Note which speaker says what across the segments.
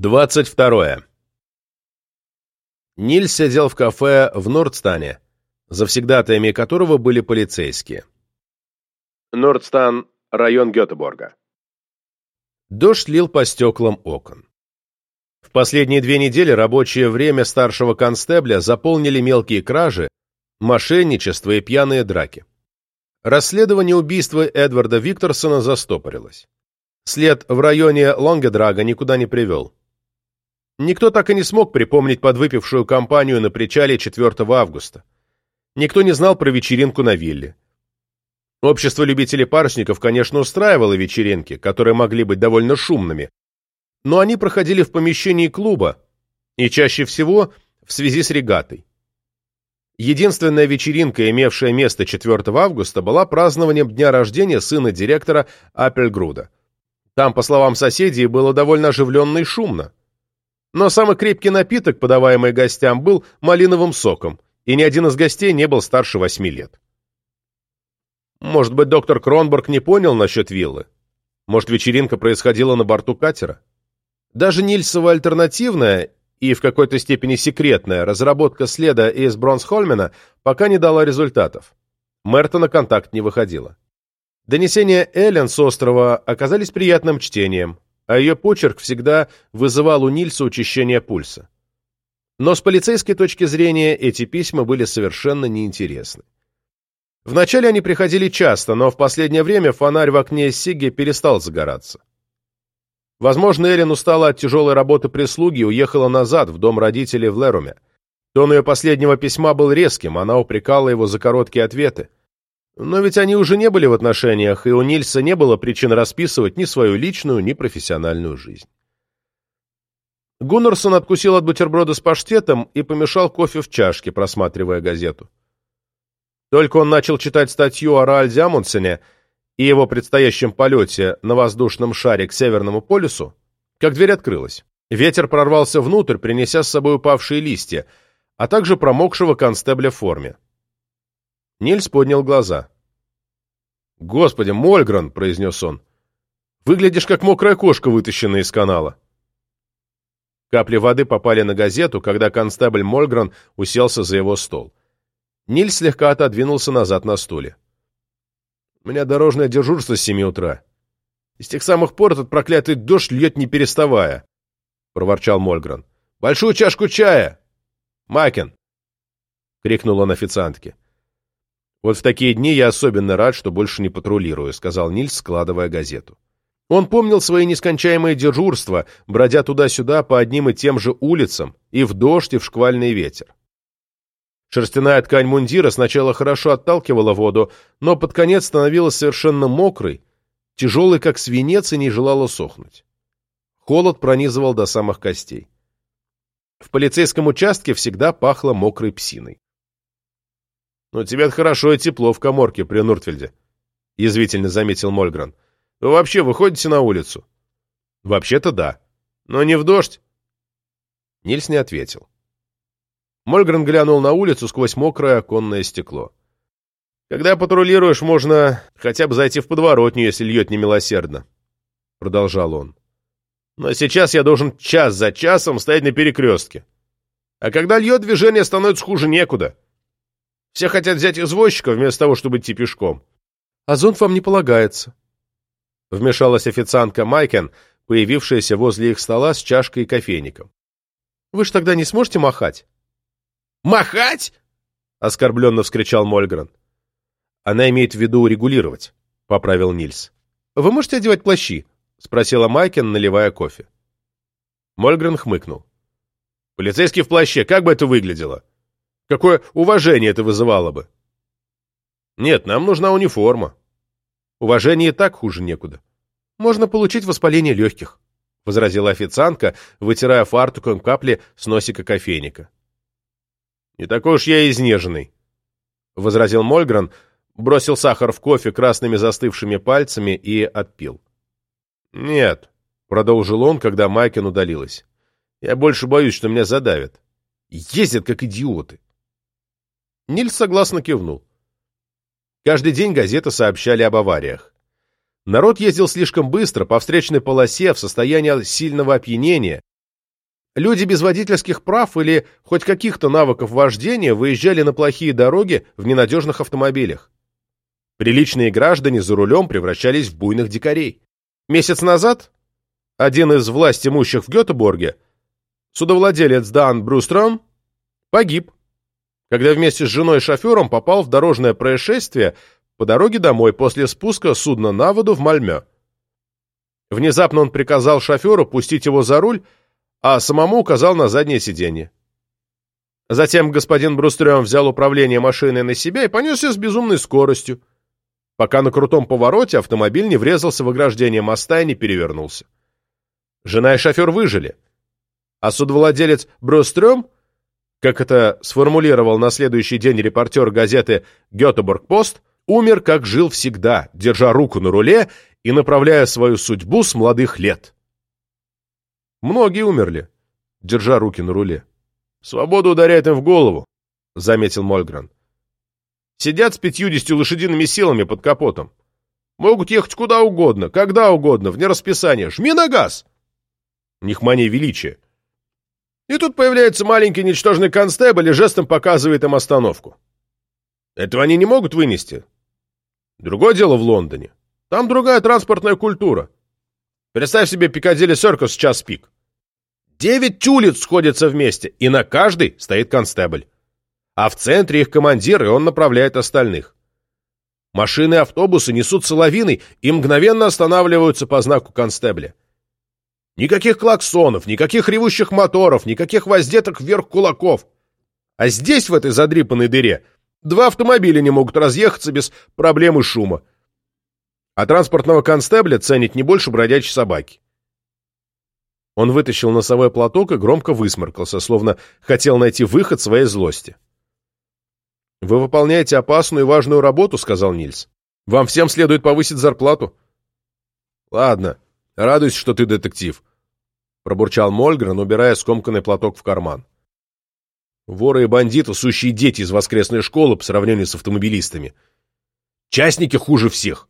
Speaker 1: 22. Нильс сидел в кафе в Нордстане, завсегдатаями которого были полицейские. Нордстан – район Гетеборга. Дождь лил по стеклам окон. В последние две недели рабочее время старшего констебля заполнили мелкие кражи, мошенничество и пьяные драки. Расследование убийства Эдварда Викторсона застопорилось. След в районе Лонгедрага никуда не привел. Никто так и не смог припомнить подвыпившую компанию на причале 4 августа. Никто не знал про вечеринку на вилле. Общество любителей парусников, конечно, устраивало вечеринки, которые могли быть довольно шумными, но они проходили в помещении клуба, и чаще всего в связи с регатой. Единственная вечеринка, имевшая место 4 августа, была празднованием дня рождения сына директора Аппельгруда. Там, по словам соседей, было довольно оживленно и шумно. Но самый крепкий напиток, подаваемый гостям, был малиновым соком, и ни один из гостей не был старше восьми лет. Может быть, доктор Кронборг не понял насчет виллы? Может, вечеринка происходила на борту катера? Даже Нильсова альтернативная и в какой-то степени секретная разработка следа из Бронсхольмена пока не дала результатов. Мерта на контакт не выходила. Донесения Эллен с острова оказались приятным чтением, а ее почерк всегда вызывал у Нильса учащение пульса. Но с полицейской точки зрения эти письма были совершенно неинтересны. Вначале они приходили часто, но в последнее время фонарь в окне Сиги перестал загораться. Возможно, Эллен устала от тяжелой работы прислуги и уехала назад, в дом родителей в Леруме. Тон ее последнего письма был резким, она упрекала его за короткие ответы. Но ведь они уже не были в отношениях, и у Нильса не было причин расписывать ни свою личную, ни профессиональную жизнь. Гуннерсон откусил от бутерброда с паштетом и помешал кофе в чашке, просматривая газету. Только он начал читать статью о Раальде Амундсене и его предстоящем полете на воздушном шаре к Северному полюсу, как дверь открылась. Ветер прорвался внутрь, принеся с собой упавшие листья, а также промокшего констебля в форме. Нильс поднял глаза. «Господи, Мольгрен!» — произнес он. «Выглядишь, как мокрая кошка, вытащенная из канала». Капли воды попали на газету, когда констебль Мольгрен уселся за его стол. Нильс слегка отодвинулся назад на стуле. «У меня дорожное дежурство с семи утра. И с тех самых пор этот проклятый дождь льет не переставая», — проворчал Мольгрен. «Большую чашку чая!» «Макен!» — крикнул он официантке. «Вот в такие дни я особенно рад, что больше не патрулирую», — сказал Нильс, складывая газету. Он помнил свои нескончаемые дежурства, бродя туда-сюда по одним и тем же улицам, и в дождь, и в шквальный ветер. Шерстяная ткань мундира сначала хорошо отталкивала воду, но под конец становилась совершенно мокрой, тяжелой, как свинец, и не желала сохнуть. Холод пронизывал до самых костей. В полицейском участке всегда пахло мокрой псиной. «Ну, тебе хорошо и тепло в коморке при Нуртвельде», — язвительно заметил Мольгрен. «Вы вообще выходите на улицу?» «Вообще-то да. Но не в дождь?» Нильс не ответил. Мольгрен глянул на улицу сквозь мокрое оконное стекло. «Когда патрулируешь, можно хотя бы зайти в подворотню, если льет немилосердно», — продолжал он. «Но сейчас я должен час за часом стоять на перекрестке. А когда льет, движение становится хуже некуда. Все хотят взять извозчика вместо того, чтобы идти пешком. А зонт вам не полагается. Вмешалась официантка Майкен, появившаяся возле их стола с чашкой и кофейником. Вы ж тогда не сможете махать? Махать? Оскорбленно вскричал Мольгрен. Она имеет в виду регулировать, поправил Нильс. Вы можете одевать плащи? Спросила Майкен, наливая кофе. Мольгрен хмыкнул. Полицейский в плаще, как бы это выглядело? Какое уважение это вызывало бы? Нет, нам нужна униформа. Уважение и так хуже некуда. Можно получить воспаление легких, — возразила официантка, вытирая фартуком капли с носика кофейника. «Не такой уж я изнеженный», — возразил Мольгрен, бросил сахар в кофе красными застывшими пальцами и отпил. «Нет», — продолжил он, когда Майкин удалилась, — «я больше боюсь, что меня задавят. Ездят, как идиоты». Нильс согласно кивнул. Каждый день газеты сообщали об авариях. Народ ездил слишком быстро, по встречной полосе, в состоянии сильного опьянения, Люди без водительских прав или хоть каких-то навыков вождения выезжали на плохие дороги в ненадежных автомобилях. Приличные граждане за рулем превращались в буйных дикарей. Месяц назад один из власть имущих в Гетеборге, судовладелец Дан Брустром, погиб, когда вместе с женой и шофером попал в дорожное происшествие по дороге домой после спуска судна на воду в Мальмё. Внезапно он приказал шоферу пустить его за руль, а самому указал на заднее сиденье. Затем господин Брустрём взял управление машиной на себя и понесся с безумной скоростью, пока на крутом повороте автомобиль не врезался в ограждение моста и не перевернулся. Жена и шофер выжили, а судовладелец Брустрём, как это сформулировал на следующий день репортер газеты «Гетеборг-Пост», умер, как жил всегда, держа руку на руле и направляя свою судьбу с молодых лет. Многие умерли, держа руки на руле. Свобода ударяет им в голову, заметил Мольгрен. Сидят с пятьюдесятью лошадиными силами под капотом. Могут ехать куда угодно, когда угодно, вне расписания. Жми на газ! У них величия. И тут появляется маленький ничтожный констебль и жестом показывает им остановку. Этого они не могут вынести. Другое дело в Лондоне. Там другая транспортная культура. Представь себе Пикадилли Серкус час пик. Девять улиц сходятся вместе, и на каждой стоит констебль. А в центре их командир, и он направляет остальных. Машины и автобусы несутся лавиной и мгновенно останавливаются по знаку констебля. Никаких клаксонов, никаких ревущих моторов, никаких воздеток вверх кулаков. А здесь, в этой задрипанной дыре, два автомобиля не могут разъехаться без проблем и шума а транспортного констебля ценить не больше бродячей собаки. Он вытащил носовой платок и громко высморкался, словно хотел найти выход своей злости. «Вы выполняете опасную и важную работу», — сказал Нильс. «Вам всем следует повысить зарплату». «Ладно, радуюсь, что ты детектив», — пробурчал Мольгрен, убирая скомканный платок в карман. «Воры и бандиты — сущие дети из воскресной школы по сравнению с автомобилистами. Частники хуже всех.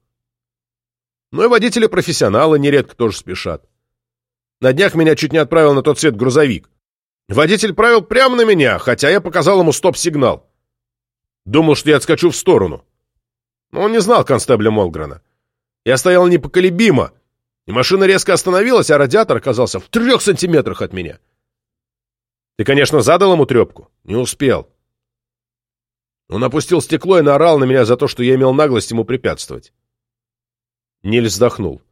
Speaker 1: Но и водители-профессионалы нередко тоже спешат. На днях меня чуть не отправил на тот свет грузовик. Водитель правил прямо на меня, хотя я показал ему стоп-сигнал. Думал, что я отскочу в сторону. Но он не знал констебля Молгрена. Я стоял непоколебимо, и машина резко остановилась, а радиатор оказался в трех сантиметрах от меня. Ты, конечно, задал ему трепку? Не успел. Он опустил стекло и наорал на меня за то, что я имел наглость ему препятствовать. Ниль вздохнул.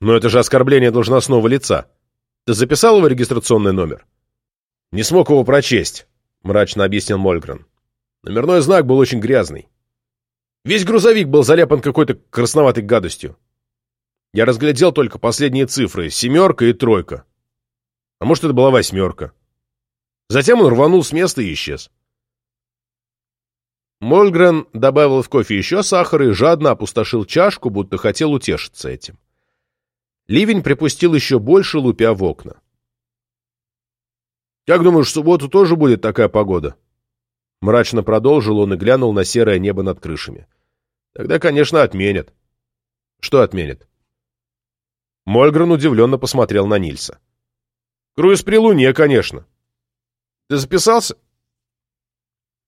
Speaker 1: «Но это же оскорбление должностного лица. Ты записал его регистрационный номер?» «Не смог его прочесть», — мрачно объяснил Мольгрен. «Номерной знак был очень грязный. Весь грузовик был заляпан какой-то красноватой гадостью. Я разглядел только последние цифры — семерка и тройка. А может, это была восьмерка. Затем он рванул с места и исчез. Мольгрен добавил в кофе еще сахара и жадно опустошил чашку, будто хотел утешиться этим. Ливень припустил еще больше, лупя в окна. «Как думаешь, в субботу тоже будет такая погода?» Мрачно продолжил он и глянул на серое небо над крышами. «Тогда, конечно, отменят». «Что отменят?» Мольгрен удивленно посмотрел на Нильса. «Круиз при луне, конечно». «Ты записался?»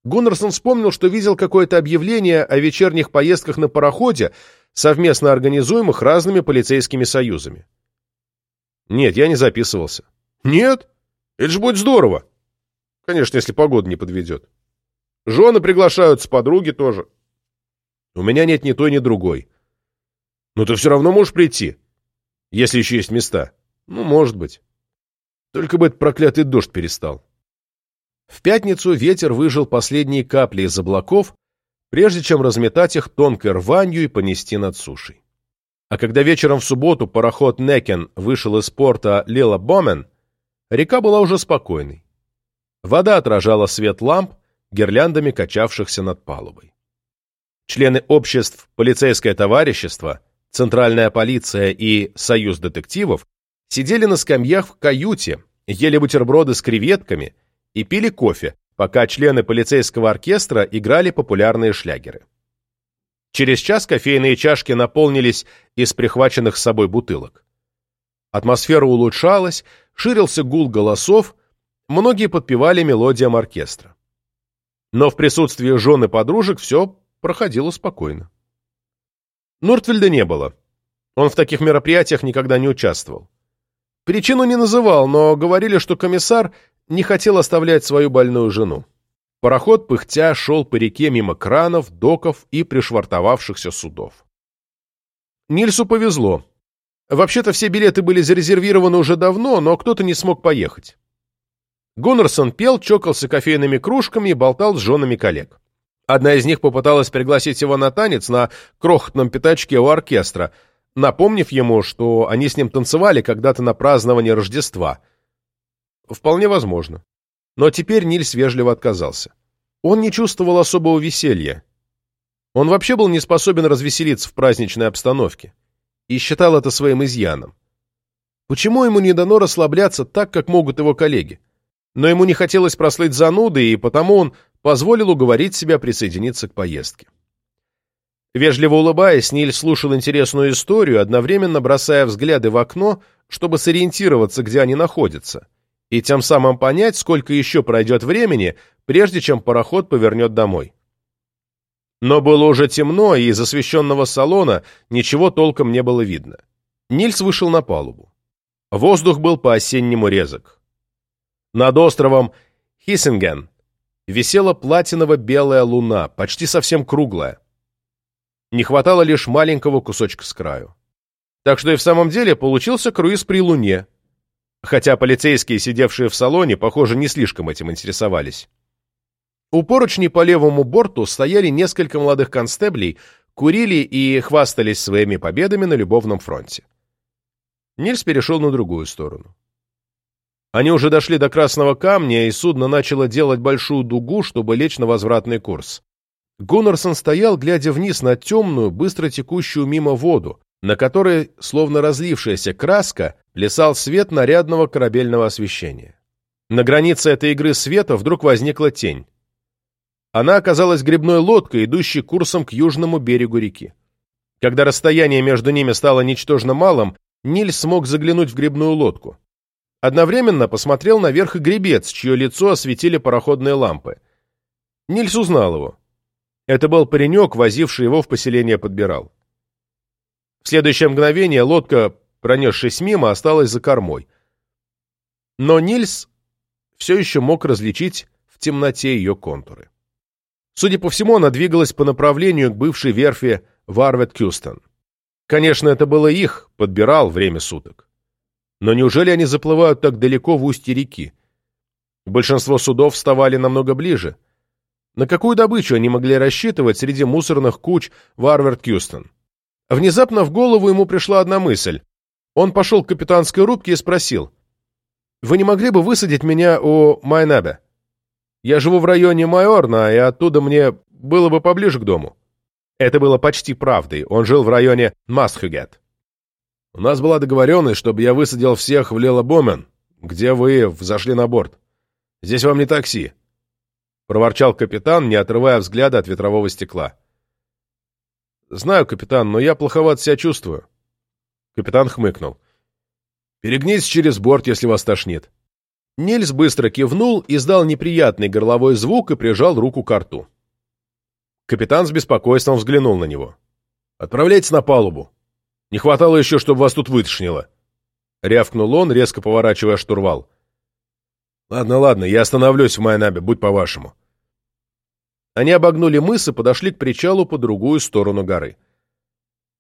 Speaker 1: Гуннерсон вспомнил, что видел какое-то объявление о вечерних поездках на пароходе, совместно организуемых разными полицейскими союзами. Нет, я не записывался. Нет? Это же будет здорово. Конечно, если погода не подведет. Жены приглашаются, подруги тоже. У меня нет ни той, ни другой. Но ты все равно можешь прийти, если еще есть места. Ну, может быть. Только бы этот проклятый дождь перестал. В пятницу ветер выжил последние капли из облаков, прежде чем разметать их тонкой рванью и понести над сушей. А когда вечером в субботу пароход Некен вышел из порта Лила Бомен, река была уже спокойной. Вода отражала свет ламп, гирляндами качавшихся над палубой. Члены обществ «Полицейское товарищество», «Центральная полиция» и «Союз детективов» сидели на скамьях в каюте, ели бутерброды с креветками – и пили кофе, пока члены полицейского оркестра играли популярные шлягеры. Через час кофейные чашки наполнились из прихваченных с собой бутылок. Атмосфера улучшалась, ширился гул голосов, многие подпевали мелодиям оркестра. Но в присутствии жены подружек все проходило спокойно. Нортвельда не было. Он в таких мероприятиях никогда не участвовал. Причину не называл, но говорили, что комиссар не хотел оставлять свою больную жену. Пароход, пыхтя, шел по реке мимо кранов, доков и пришвартовавшихся судов. Нильсу повезло. Вообще-то все билеты были зарезервированы уже давно, но кто-то не смог поехать. Гуннерсон пел, чокался кофейными кружками и болтал с женами коллег. Одна из них попыталась пригласить его на танец на крохотном пятачке у оркестра, напомнив ему, что они с ним танцевали когда-то на праздновании Рождества. Вполне возможно. Но теперь Нильс вежливо отказался. Он не чувствовал особого веселья. Он вообще был не способен развеселиться в праздничной обстановке. И считал это своим изъяном. Почему ему не дано расслабляться так, как могут его коллеги? Но ему не хотелось прослыть занудой, и потому он позволил уговорить себя присоединиться к поездке. Вежливо улыбаясь, Ниль слушал интересную историю, одновременно бросая взгляды в окно, чтобы сориентироваться, где они находятся, и тем самым понять, сколько еще пройдет времени, прежде чем пароход повернет домой. Но было уже темно, и из освещенного салона ничего толком не было видно. Нильс вышел на палубу. Воздух был по-осеннему резок. Над островом Хиссинген висела платиново-белая луна, почти совсем круглая. Не хватало лишь маленького кусочка с краю. Так что и в самом деле получился круиз при луне, хотя полицейские, сидевшие в салоне, похоже, не слишком этим интересовались. У поручней по левому борту стояли несколько молодых констеблей, курили и хвастались своими победами на любовном фронте. Нильс перешел на другую сторону. Они уже дошли до Красного Камня, и судно начало делать большую дугу, чтобы лечь на возвратный курс. Гуннерсон стоял, глядя вниз на темную, быстро текущую мимо воду, на которой, словно разлившаяся краска, плясал свет нарядного корабельного освещения. На границе этой игры света вдруг возникла тень. Она оказалась грибной лодкой, идущей курсом к южному берегу реки. Когда расстояние между ними стало ничтожно малым, Ниль смог заглянуть в грибную лодку. Одновременно посмотрел наверх и гребец, чье лицо осветили пароходные лампы. Нильс узнал его. Это был паренек, возивший его в поселение подбирал. В следующее мгновение лодка, пронесшись мимо, осталась за кормой. Но Нильс все еще мог различить в темноте ее контуры. Судя по всему, она двигалась по направлению к бывшей верфи Варвет-Кюстон. Конечно, это было их, подбирал время суток. Но неужели они заплывают так далеко в устье реки? Большинство судов вставали намного ближе. На какую добычу они могли рассчитывать среди мусорных куч Варвард-Кьюстон? Внезапно в голову ему пришла одна мысль. Он пошел к капитанской рубке и спросил. «Вы не могли бы высадить меня у Майнабе? Я живу в районе Майорна, и оттуда мне было бы поближе к дому». Это было почти правдой. Он жил в районе Масхюгет. «У нас была договоренность, чтобы я высадил всех в Лелобомен, где вы взошли на борт. Здесь вам не такси. — проворчал капитан, не отрывая взгляда от ветрового стекла. «Знаю, капитан, но я плоховато себя чувствую». Капитан хмыкнул. «Перегнись через борт, если вас тошнит». Нильс быстро кивнул, издал неприятный горловой звук и прижал руку к рту. Капитан с беспокойством взглянул на него. «Отправляйтесь на палубу. Не хватало еще, чтобы вас тут вытошнило». Рявкнул он, резко поворачивая штурвал. «Ладно, ладно, я остановлюсь в Майнабе, будь по-вашему». Они обогнули мыс и подошли к причалу по другую сторону горы.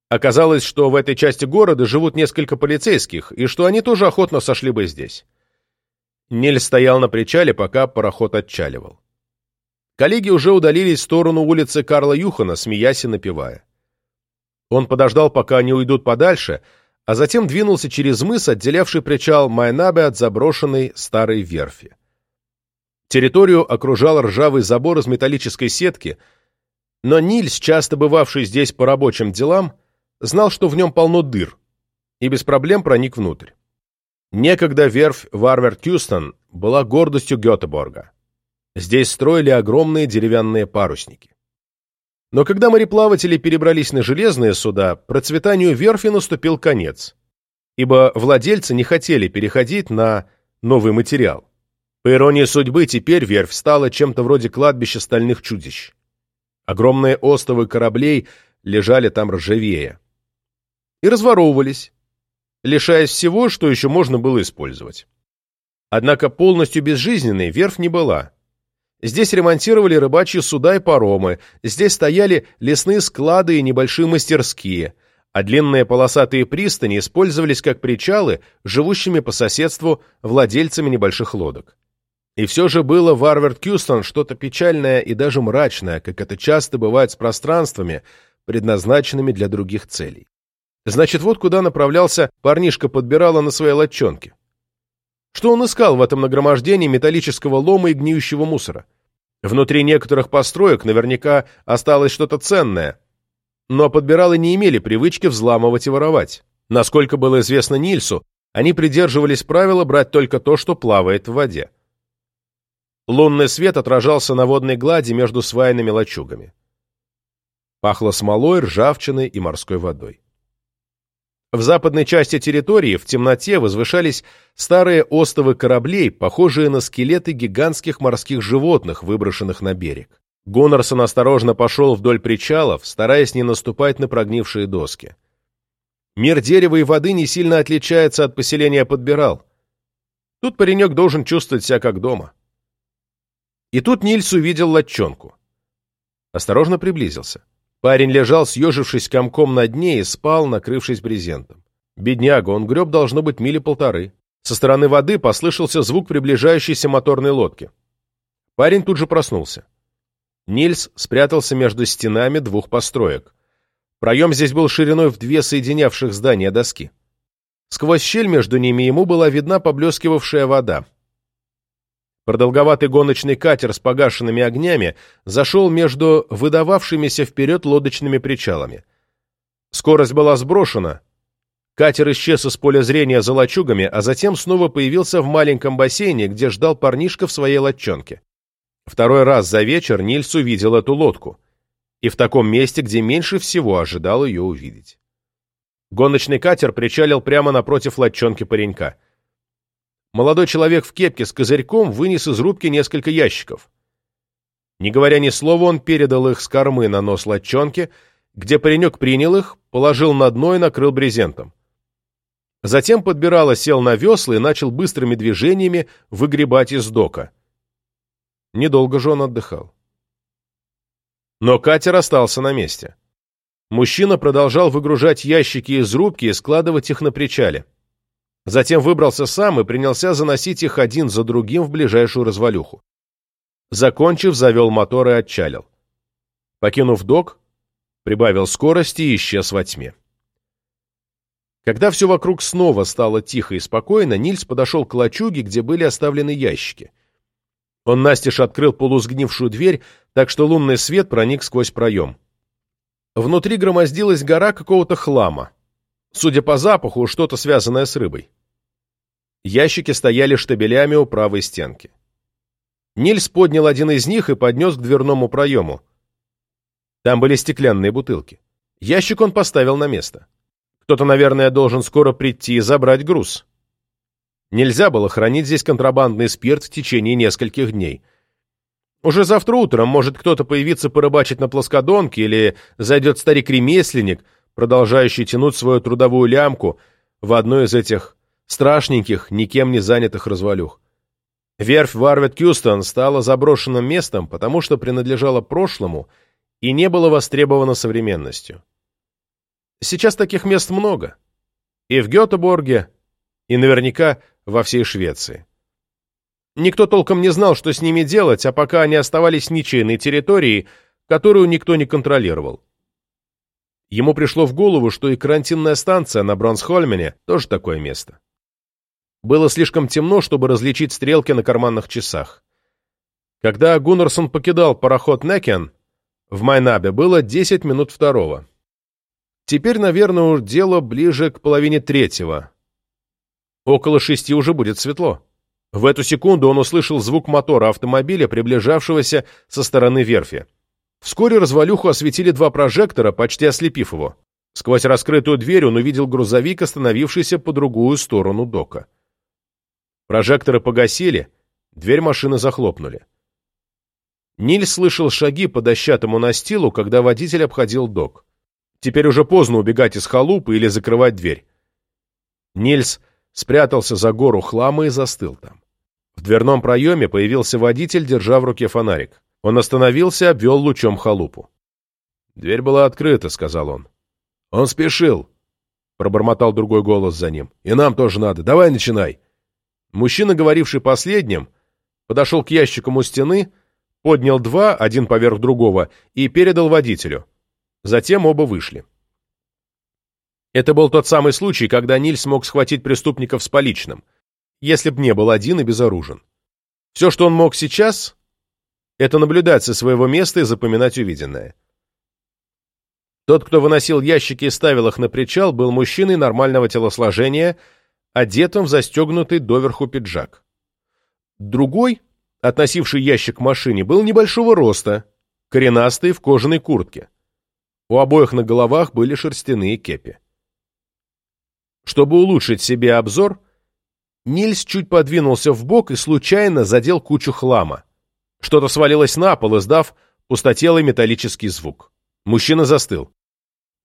Speaker 1: Оказалось, что в этой части города живут несколько полицейских, и что они тоже охотно сошли бы здесь. Нель стоял на причале, пока пароход отчаливал. Коллеги уже удалились в сторону улицы Карла Юхана, смеясь и напевая. Он подождал, пока они уйдут подальше, а затем двинулся через мыс, отделявший причал Майнабе от заброшенной старой верфи. Территорию окружал ржавый забор из металлической сетки, но Нильс, часто бывавший здесь по рабочим делам, знал, что в нем полно дыр, и без проблем проник внутрь. Некогда верфь Варвер Тюстон была гордостью Гетеборга. Здесь строили огромные деревянные парусники. Но когда мореплаватели перебрались на железные суда, процветанию верфи наступил конец. ибо владельцы не хотели переходить на новый материал. По иронии судьбы, теперь верфь стала чем-то вроде кладбища стальных чудищ. Огромные остовы кораблей лежали там ржавея. И разворовывались, лишаясь всего, что еще можно было использовать. Однако полностью безжизненной верфь не была. Здесь ремонтировали рыбачьи суда и паромы, здесь стояли лесные склады и небольшие мастерские, а длинные полосатые пристани использовались как причалы живущими по соседству владельцами небольших лодок. И все же было в Арверд-Кьюстон что-то печальное и даже мрачное, как это часто бывает с пространствами, предназначенными для других целей. Значит, вот куда направлялся парнишка подбирала на своей лодчонке. Что он искал в этом нагромождении металлического лома и гниющего мусора? Внутри некоторых построек наверняка осталось что-то ценное, но подбиралы не имели привычки взламывать и воровать. Насколько было известно Нильсу, они придерживались правила брать только то, что плавает в воде. Лунный свет отражался на водной глади между свайными лачугами. Пахло смолой, ржавчиной и морской водой. В западной части территории в темноте возвышались старые остовы кораблей, похожие на скелеты гигантских морских животных, выброшенных на берег. Гонорсон осторожно пошел вдоль причалов, стараясь не наступать на прогнившие доски. Мир дерева и воды не сильно отличается от поселения подбирал. Тут паренек должен чувствовать себя как дома. И тут Нильс увидел латчонку. Осторожно приблизился. Парень лежал, съежившись комком на дне, и спал, накрывшись брезентом. Бедняга, он греб, должно быть, мили полторы. Со стороны воды послышался звук приближающейся моторной лодки. Парень тут же проснулся. Нильс спрятался между стенами двух построек. Проем здесь был шириной в две соединявших здания доски. Сквозь щель между ними ему была видна поблескивавшая вода. Продолговатый гоночный катер с погашенными огнями зашел между выдававшимися вперед лодочными причалами. Скорость была сброшена. Катер исчез из поля зрения за лачугами, а затем снова появился в маленьком бассейне, где ждал парнишка в своей лодчонке. Второй раз за вечер Нильс увидел эту лодку. И в таком месте, где меньше всего ожидал ее увидеть. Гоночный катер причалил прямо напротив лодчонки паренька. Молодой человек в кепке с козырьком вынес из рубки несколько ящиков. Не говоря ни слова, он передал их с кормы на нос лодчонки, где паренек принял их, положил на дно и накрыл брезентом. Затем подбирало сел на весла и начал быстрыми движениями выгребать из дока. Недолго же он отдыхал. Но катер остался на месте. Мужчина продолжал выгружать ящики из рубки и складывать их на причале. Затем выбрался сам и принялся заносить их один за другим в ближайшую развалюху. Закончив, завел мотор и отчалил. Покинув док, прибавил скорости и исчез во тьме. Когда все вокруг снова стало тихо и спокойно, Нильс подошел к лачуге, где были оставлены ящики. Он настежь открыл полусгнившую дверь, так что лунный свет проник сквозь проем. Внутри громоздилась гора какого-то хлама. Судя по запаху, что-то связанное с рыбой. Ящики стояли штабелями у правой стенки. Нильс поднял один из них и поднес к дверному проему. Там были стеклянные бутылки. Ящик он поставил на место. Кто-то, наверное, должен скоро прийти и забрать груз. Нельзя было хранить здесь контрабандный спирт в течение нескольких дней. Уже завтра утром может кто-то появиться порыбачить на плоскодонке или зайдет старик-ремесленник, продолжающий тянуть свою трудовую лямку в одной из этих страшненьких, никем не занятых развалюх. Верфь Варвет Кьюстон стала заброшенным местом, потому что принадлежала прошлому и не было востребовано современностью. Сейчас таких мест много. И в Гетеборге, и наверняка во всей Швеции. Никто толком не знал, что с ними делать, а пока они оставались ничейной территорией, которую никто не контролировал. Ему пришло в голову, что и карантинная станция на Бронсхольмене тоже такое место. Было слишком темно, чтобы различить стрелки на карманных часах. Когда Гуннерсон покидал пароход Некен, в Майнабе было 10 минут второго. Теперь, наверное, дело ближе к половине третьего. Около шести уже будет светло. В эту секунду он услышал звук мотора автомобиля, приближавшегося со стороны верфи. Вскоре развалюху осветили два прожектора, почти ослепив его. Сквозь раскрытую дверь он увидел грузовик, остановившийся по другую сторону дока. Прожекторы погасили, дверь машины захлопнули. Ниль слышал шаги по дощатому настилу, когда водитель обходил док. Теперь уже поздно убегать из халупы или закрывать дверь. Нильс спрятался за гору хлама и застыл там. В дверном проеме появился водитель, держа в руке фонарик. Он остановился, обвел лучом халупу. «Дверь была открыта», — сказал он. «Он спешил», — пробормотал другой голос за ним. «И нам тоже надо. Давай начинай». Мужчина, говоривший последним, подошел к ящикам у стены, поднял два, один поверх другого, и передал водителю. Затем оба вышли. Это был тот самый случай, когда Ниль смог схватить преступников с поличным, если б не был один и безоружен. Все, что он мог сейчас, это наблюдать со своего места и запоминать увиденное. Тот, кто выносил ящики и ставил их на причал, был мужчиной нормального телосложения, одетым в застегнутый доверху пиджак. Другой, относивший ящик к машине, был небольшого роста, коренастый в кожаной куртке. У обоих на головах были шерстяные кепи. Чтобы улучшить себе обзор, Нильс чуть подвинулся в бок и случайно задел кучу хлама. Что-то свалилось на пол, издав пустотелый металлический звук. Мужчина застыл.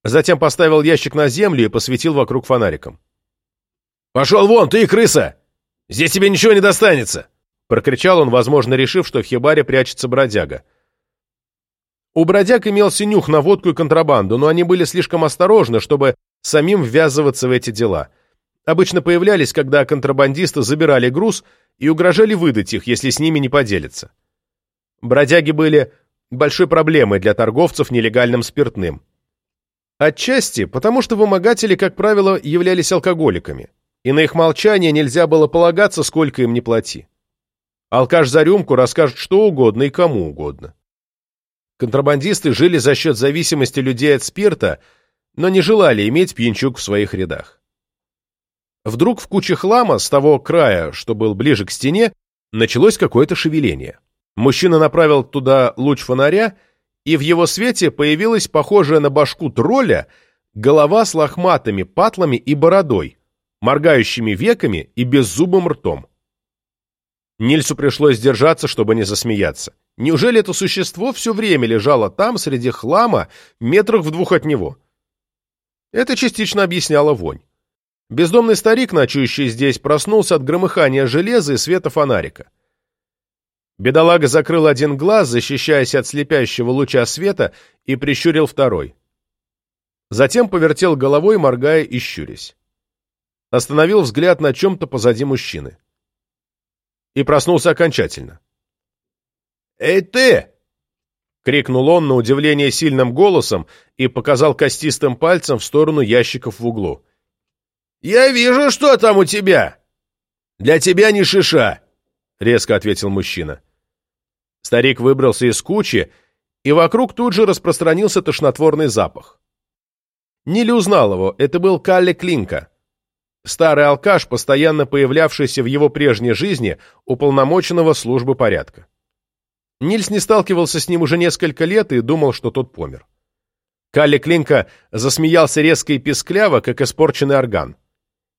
Speaker 1: Затем поставил ящик на землю и посветил вокруг фонариком. «Пошел вон, ты крыса! Здесь тебе ничего не достанется!» Прокричал он, возможно, решив, что в хибаре прячется бродяга. У бродяг имелся нюх на водку и контрабанду, но они были слишком осторожны, чтобы самим ввязываться в эти дела. Обычно появлялись, когда контрабандисты забирали груз и угрожали выдать их, если с ними не поделятся. Бродяги были большой проблемой для торговцев нелегальным спиртным. Отчасти потому, что вымогатели, как правило, являлись алкоголиками, и на их молчание нельзя было полагаться, сколько им не плати. Алкаш за рюмку расскажет что угодно и кому угодно. Контрабандисты жили за счет зависимости людей от спирта, но не желали иметь пьянчук в своих рядах. Вдруг в куче хлама с того края, что был ближе к стене, началось какое-то шевеление. Мужчина направил туда луч фонаря, и в его свете появилась похожая на башку тролля голова с лохматыми патлами и бородой, моргающими веками и беззубым ртом. Нильсу пришлось держаться, чтобы не засмеяться. Неужели это существо все время лежало там, среди хлама, метрах в двух от него? Это частично объясняло вонь. Бездомный старик, ночующий здесь, проснулся от громыхания железа и света фонарика. Бедолага закрыл один глаз, защищаясь от слепящего луча света, и прищурил второй. Затем повертел головой, моргая и щурясь. Остановил взгляд на чем-то позади мужчины. И проснулся окончательно. «Эй, ты!» — крикнул он на удивление сильным голосом и показал костистым пальцем в сторону ящиков в углу. «Я вижу, что там у тебя!» «Для тебя не шиша!» — резко ответил мужчина. Старик выбрался из кучи, и вокруг тут же распространился тошнотворный запах. Нили узнал его, это был Калли Клинка, старый алкаш, постоянно появлявшийся в его прежней жизни уполномоченного службы порядка. Нильс не сталкивался с ним уже несколько лет и думал, что тот помер. Калли Клинка засмеялся резко и пискляво, как испорченный орган.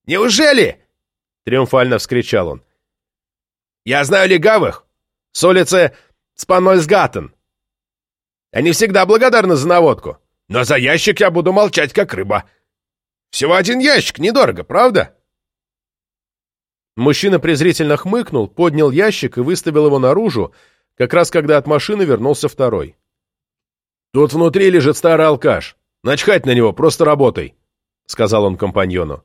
Speaker 1: «Неужели?» — триумфально вскричал он. «Я знаю легавых с улицы Спанольсгаттен. Они всегда благодарны за наводку, но за ящик я буду молчать, как рыба. Всего один ящик, недорого, правда?» Мужчина презрительно хмыкнул, поднял ящик и выставил его наружу, как раз когда от машины вернулся второй. «Тут внутри лежит старый алкаш. Начхать на него, просто работай», — сказал он компаньону.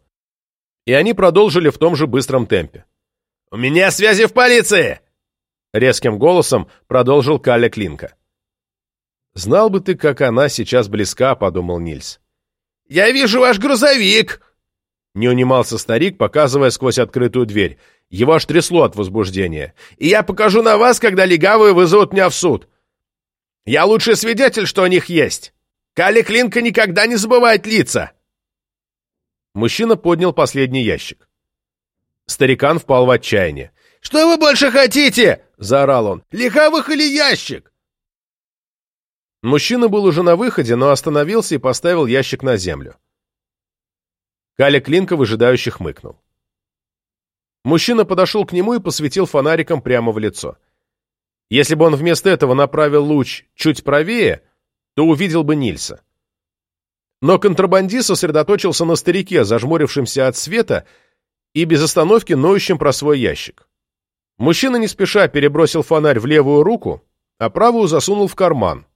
Speaker 1: И они продолжили в том же быстром темпе. «У меня связи в полиции!» Резким голосом продолжил Каля Клинка. «Знал бы ты, как она сейчас близка», — подумал Нильс. «Я вижу ваш грузовик!» Не унимался старик, показывая сквозь открытую дверь. Его аж трясло от возбуждения. «И я покажу на вас, когда легавые вызовут меня в суд. Я лучший свидетель, что у них есть. Кали Клинка никогда не забывает лица!» Мужчина поднял последний ящик. Старикан впал в отчаяние. «Что вы больше хотите?» — заорал он. «Легавых или ящик?» Мужчина был уже на выходе, но остановился и поставил ящик на землю. Каля Клинка выжидающе хмыкнул. Мужчина подошел к нему и посветил фонариком прямо в лицо. Если бы он вместо этого направил луч чуть правее, то увидел бы Нильса. Но контрабандист сосредоточился на старике, зажмурившемся от света и без остановки ноющим про свой ящик. Мужчина не спеша перебросил фонарь в левую руку, а правую засунул в карман.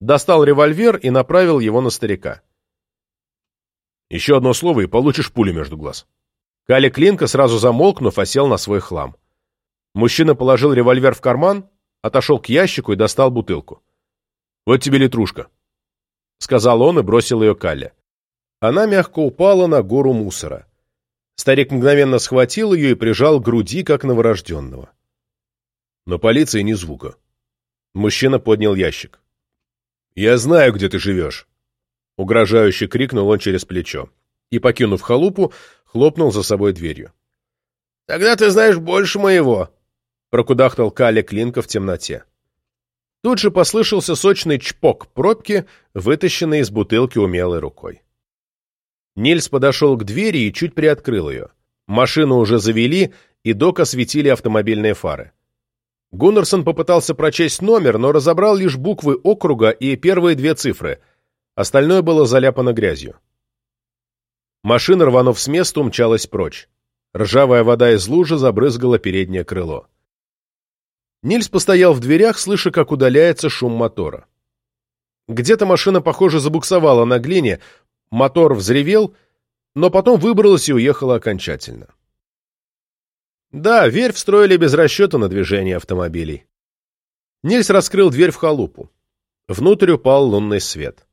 Speaker 1: Достал револьвер и направил его на старика. «Еще одно слово, и получишь пулю между глаз». Кали Клинка, сразу замолкнув, осел на свой хлам. Мужчина положил револьвер в карман, отошел к ящику и достал бутылку. «Вот тебе литрушка», — сказал он и бросил ее Калле. Она мягко упала на гору мусора. Старик мгновенно схватил ее и прижал к груди, как новорожденного. Но полиции ни звука. Мужчина поднял ящик. «Я знаю, где ты живешь!» Угрожающе крикнул он через плечо. И, покинув халупу, хлопнул за собой дверью. «Тогда ты знаешь больше моего!» Прокудахтал Каля Клинка в темноте. Тут же послышался сочный чпок пробки, вытащенный из бутылки умелой рукой. Нильс подошел к двери и чуть приоткрыл ее. Машину уже завели, и док осветили автомобильные фары. Гуннерсон попытался прочесть номер, но разобрал лишь буквы округа и первые две цифры. Остальное было заляпано грязью. Машина, рванув с места, умчалась прочь. Ржавая вода из лужи забрызгала переднее крыло. Нильс постоял в дверях, слыша, как удаляется шум мотора. Где-то машина, похоже, забуксовала на глине, Мотор взревел, но потом выбралась и уехала окончательно. Да, верь встроили без расчета на движение автомобилей. Нильс раскрыл дверь в халупу. Внутрь упал лунный свет.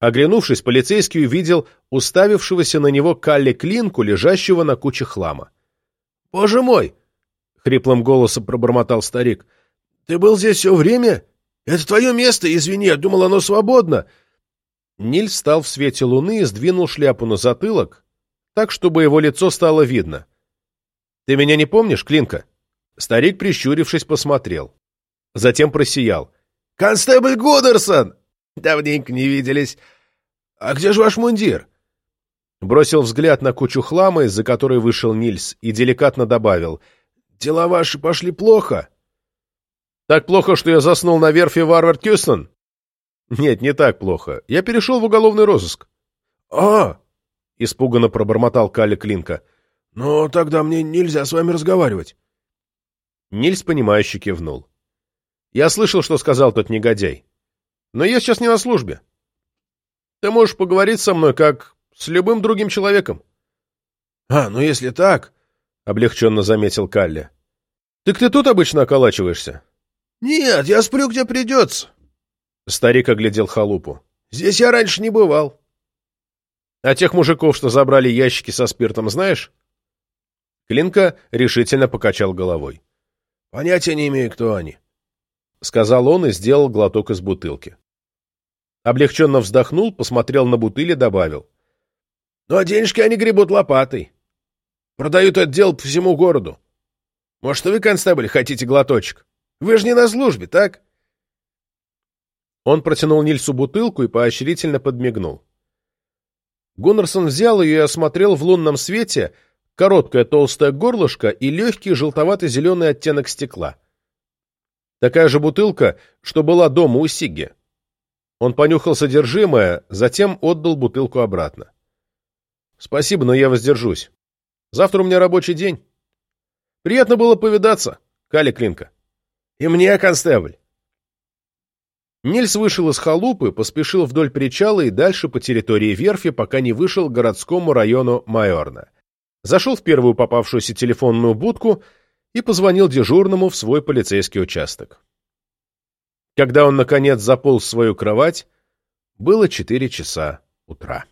Speaker 1: Оглянувшись, полицейский увидел уставившегося на него Калли Клинку, лежащего на куче хлама. «Боже мой!» — хриплым голосом пробормотал старик. «Ты был здесь все время? Это твое место, извини, я думал, оно свободно. Ниль встал в свете луны и сдвинул шляпу на затылок, так, чтобы его лицо стало видно. «Ты меня не помнишь, Клинка?» Старик, прищурившись, посмотрел. Затем просиял. «Констебль Гудерсон! Давненько не виделись. А где же ваш мундир?» Бросил взгляд на кучу хлама, из-за которой вышел Нильс, и деликатно добавил. «Дела ваши пошли плохо». «Так плохо, что я заснул на верфи Варвард Кюстон?» «Нет, не так плохо. Я перешел в уголовный розыск».
Speaker 2: «А!»
Speaker 1: — испуганно пробормотал Калли Клинка.
Speaker 2: «Но тогда мне нельзя с вами разговаривать».
Speaker 1: Нильс, понимающе кивнул. «Я слышал, что сказал тот негодяй. Но я сейчас не на службе. Ты можешь поговорить со мной, как с любым другим человеком».
Speaker 2: «А, ну если так...»
Speaker 1: — облегченно заметил Калли. «Так ты тут обычно околачиваешься?»
Speaker 2: «Нет, я сплю, где придется.
Speaker 1: Старик оглядел халупу.
Speaker 2: «Здесь я раньше не бывал».
Speaker 1: «А тех мужиков, что забрали ящики со спиртом, знаешь?» Клинка решительно покачал головой.
Speaker 2: «Понятия не имею, кто они», —
Speaker 1: сказал он и сделал глоток из бутылки. Облегченно вздохнул, посмотрел на бутыль и добавил.
Speaker 2: «Ну, а денежки они гребут лопатой. Продают отдел по всему городу. Может, вы, констебль, хотите глоточек? Вы же не на службе, так?»
Speaker 1: Он протянул Нильсу бутылку и поощрительно подмигнул. Гуннерсон взял ее и осмотрел в лунном свете короткое толстое горлышко и легкий желтовато-зеленый оттенок стекла. Такая же бутылка, что была дома у Сигги. Он понюхал содержимое, затем отдал бутылку обратно. «Спасибо, но я воздержусь. Завтра у меня рабочий день. Приятно было повидаться, Кали Клинка».
Speaker 2: «И мне, констебль».
Speaker 1: Нильс вышел из халупы, поспешил вдоль причала и дальше по территории верфи, пока не вышел к городскому району Майорна. Зашел в первую попавшуюся телефонную будку и позвонил дежурному в свой полицейский участок. Когда он, наконец, заполз в свою кровать, было четыре часа утра.